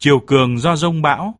chiều cường do rông bão,